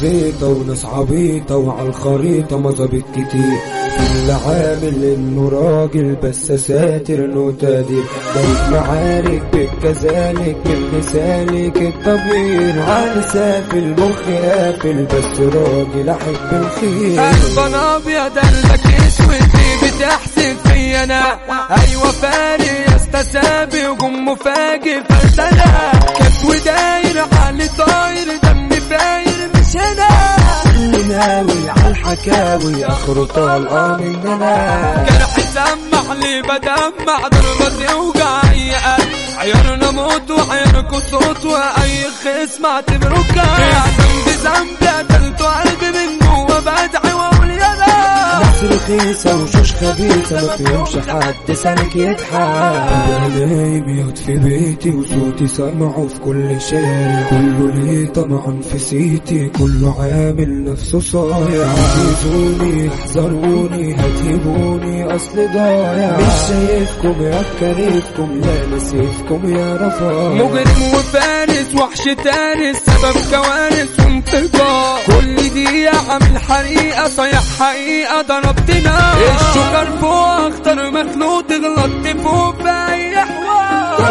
زيطة وناس عبيطة وعلى الخريطة مظابيط كتير. كل عامل إنه راجل بس ساتر إنه تقدير. بقيت معارك بك كذلك من لسانك الطبير على سافل مخ قافل بس راجل أحب الخير. قلبان أبيض قلبك اسود بتحسد في أنا أيوه فارق يا استسابي وجم مفاجئ فلتنا الحكاوي اخره طالقة مننا جرح سمع لي بدمع ضربة توجع اي قلب عيارنا موت وعياركوا صوت وأي خصم اعتبره كان ذنبي ذنبي قتلته قلبي من جوه بدعي واقول يا لا ناس رخيصة وشوش خبيثة ما فيهمش حد سالك يضحك أنا نايم يقعد في بيتي وصوتي سامعه في كل شارع كله ليه طمعا في سيتي كله عامل نفسه صايع. عايزوني احذروني هتهبوني أصل ضايع. مش شايفكم يا كريتكم لا نسيتكم يا رفايع. مجرم وفارس وحش تارس سبب كوارث وانفجار كل دي عامل حريقة صيح حقيقة ضربتنا الشجر فوق اختار مخلوق غلطت فوق في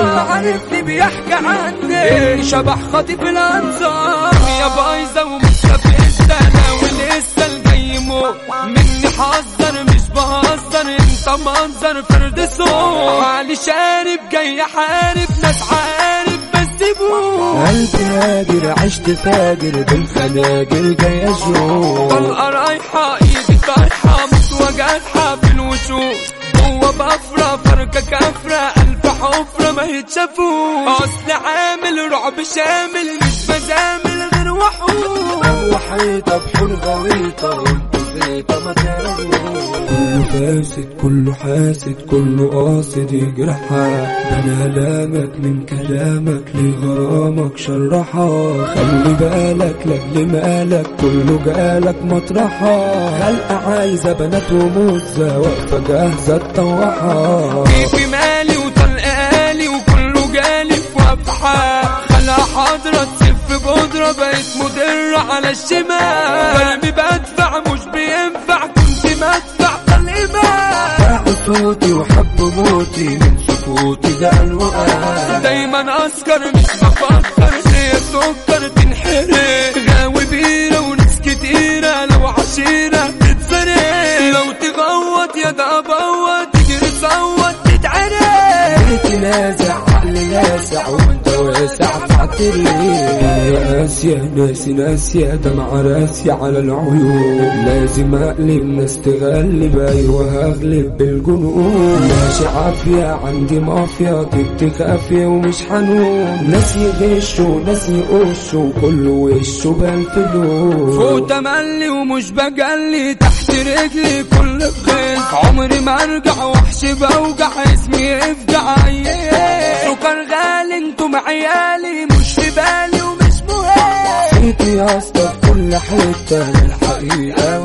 عارفني بيحكي عني. شبح خاطف الانظار يا بايظة ومستفزة أنا ولسه الجاي موت مني حذر مش بهزر. انت منظر فرد صوت. علي شارب جاي حارب. ناس عارف بس بوق قلبي هاجر عشت فاجر. بالخناجر جاي أشوف طلقة رايحة إيدي طايحة. متوجعها في الوشوش جوة بفرة فركة كفرة. ما يتشافوش أصل عامل رعب شامل مش بزامل غير وحوش. وحيطة بحور غويطة وانتو زيطة ما كله فاسد كله حاسد كله قاصد يجرحك. أنا لامك من كلامك لغرامك شرحك. خلي بالك لاجل مالك كله جالك مطرحك خلقة عايزة بنات وموزة واقفة جاهزة تطوحك الشمال. قلبي بدفع مش بينفع. كنت مدفع طلقي باع صوتي وحب موتي من سكوتي ده الوقت. دايما اسكر مش بفكر. ليه سكر تنحرق غاوي بيرة وناس كتيرة لو عشيرة تتسرق لو تغوط يا ده ابوط تجري تصوت تتعرق بيتي نازع عقلي لاسع وانت واسع فاعتري يا اسيا ناسي ناسية دمع راسي على العيون. لازم أقلب ناس تغلب أيوه هغلب بالجنون. ماشي عافية عندي مافيا طبت خافية ومش حنون. ناس يغشوا ناس يقشوا كله وشه بالفلوس فوق تملي ومش بجلي تحت رجلي كل خيل. عمري ما أرجع وحش بوجع اسمي يفجع سكر غالي أنتم عيالي. يا اسطى في كل حتة الحقيقة